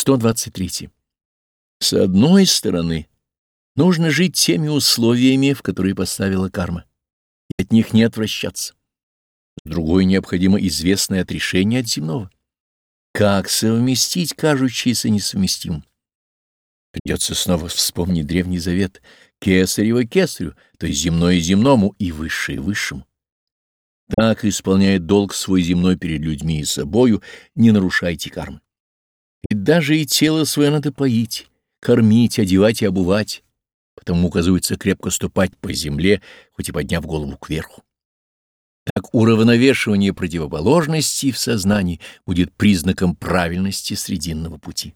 123. С одной стороны, нужно жить теми условиями, в которые поставила карма, и от них не отвращаться. С другой необходимо известное отрешение от земного. Как совместить кажущееся несовместимым? Придется снова вспомнить Древний Завет «Кесарево кесарю», то есть земное земному и высшее высшему. Так, исполняя долг свой земной перед людьми и собою, не нарушайте кармы. Даже и тело свое надо поить, кормить, одевать и обувать, потому указывается крепко ступать по земле, хоть и подняв голову кверху. Так уравновешивание противоположностей в сознании будет признаком правильности срединного пути.